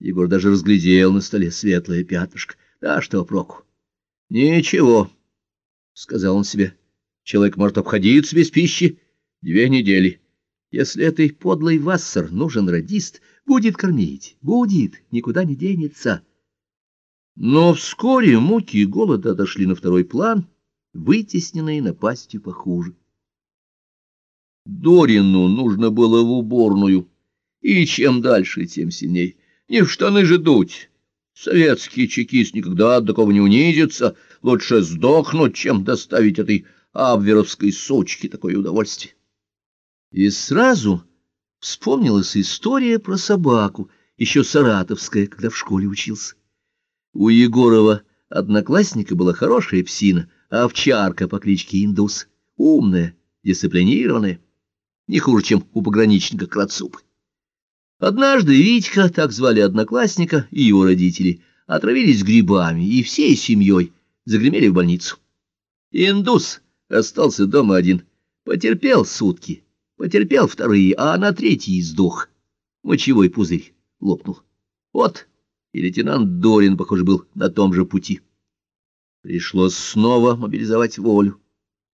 Егор даже разглядел на столе светлое пятнышко. Да что проку? Ничего, — сказал он себе. Человек может обходиться без пищи две недели. Если этой подлой вассер нужен радист, будет кормить, будет, никуда не денется. Но вскоре муки и голода отошли на второй план, вытесненные напастью похуже. Дорину нужно было в уборную, и чем дальше, тем сильней. Не в штаны же дуть. Советский чекист никогда от такого не унизится. Лучше сдохнуть, чем доставить этой абверовской сучке такое удовольствие. И сразу вспомнилась история про собаку, еще саратовская, когда в школе учился. У Егорова одноклассника была хорошая псина, овчарка по кличке Индус, умная, дисциплинированная, не хуже, чем у пограничника Крацупы. Однажды Витька, так звали одноклассника, и его родители, отравились грибами и всей семьей загремели в больницу. Индус остался дома один, потерпел сутки, потерпел вторые, а на третий сдох. Мочевой пузырь лопнул. Вот, и лейтенант Дорин, похоже, был на том же пути. Пришлось снова мобилизовать волю.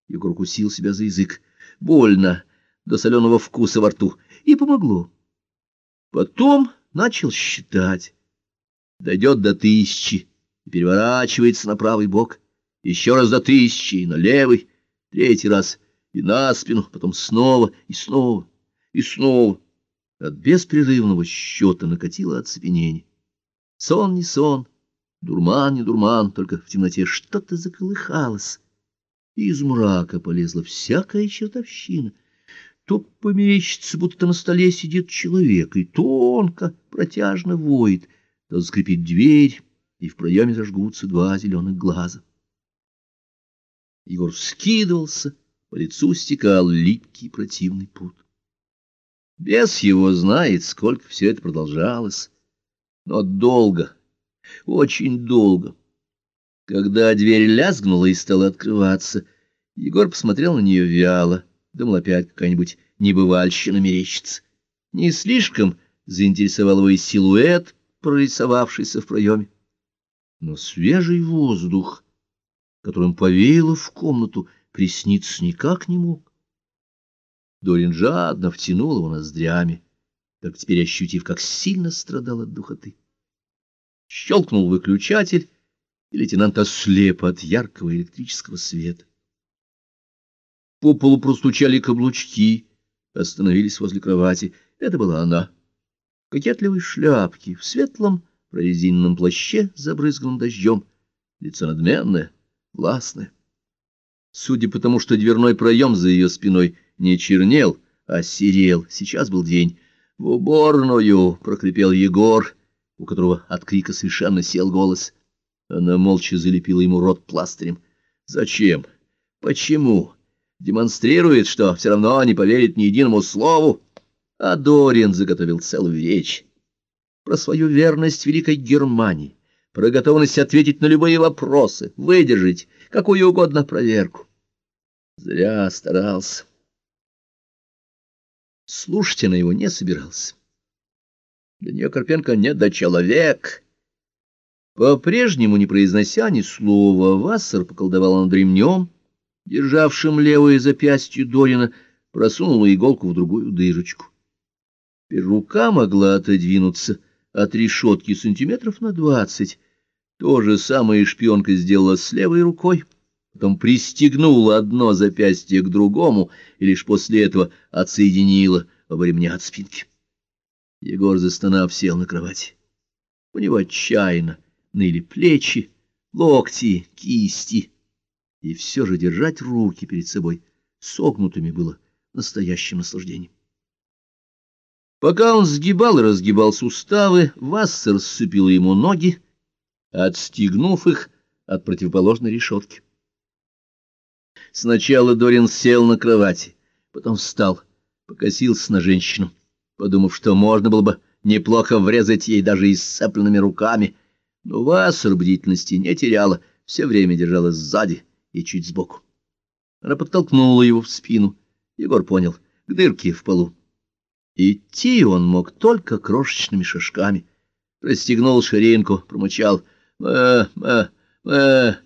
Егор укусил себя за язык. Больно, до соленого вкуса во рту. И помогло. Потом начал считать. Дойдет до тысячи и переворачивается на правый бок. Еще раз до тысячи и на левый. Третий раз и на спину, потом снова и снова и снова. От беспрерывного счета накатило оцепенение. Сон не сон, дурман не дурман, только в темноте что-то заколыхалось. И из мрака полезла всякая чертовщина — то померещится, будто на столе сидит человек, и тонко, протяжно воет, то скрипит дверь, и в проеме зажгутся два зеленых глаза. Егор вскидывался, по лицу стекал липкий противный пот. Бес его знает, сколько все это продолжалось, но долго, очень долго. Когда дверь лязгнула и стала открываться, Егор посмотрел на нее вяло, Думал, опять какая-нибудь небывальщина мерещится. Не слишком заинтересовал его и силуэт, прорисовавшийся в проеме. Но свежий воздух, которым повеяло в комнату, присниться никак не мог. Дорин жадно втянул его ноздрями, так теперь ощутив, как сильно страдал от духоты. Щелкнул выключатель, и лейтенант ослеп от яркого электрического света. По полу простучали каблучки, остановились возле кровати. Это была она. Кокетливой шляпки, в светлом прорезиненном плаще, забрызганном дождем. Лицо надменное, властное. Судя по тому, что дверной проем за ее спиной не чернел, а серел, сейчас был день. «В уборную!» — прокрепел Егор, у которого от крика совершенно сел голос. Она молча залепила ему рот пластырем. «Зачем? Почему?» Демонстрирует, что все равно не поверит ни единому слову. А Дорин заготовил целую речь про свою верность Великой Германии, про готовность ответить на любые вопросы, выдержать какую угодно проверку. Зря старался. Слушать она его не собирался. Для нее Карпенко не до человек. По-прежнему, не произнося ни слова, Вассер поколдовал над ремнем, державшим левое запястье Дорина, просунула иголку в другую дырочку. Теперь рука могла отодвинуться от решетки сантиметров на двадцать. То же самое шпионка сделала с левой рукой, потом пристегнула одно запястье к другому и лишь после этого отсоединила оба ремня от спинки. Егор, застонав, сел на кровати. У него отчаянно ныли плечи, локти, кисти и все же держать руки перед собой согнутыми было настоящим наслаждением. Пока он сгибал и разгибал суставы, Вассер сцепил ему ноги, отстегнув их от противоположной решетки. Сначала Дорин сел на кровати, потом встал, покосился на женщину, подумав, что можно было бы неплохо врезать ей даже и сцепленными руками, но Вассер бдительности не теряла, все время держалась сзади, и чуть сбоку. Она подтолкнула его в спину. Егор понял, к дырке в полу. Идти он мог только крошечными шажками. расстегнул ширинку, промычал. «Мэ, мэ, мэ,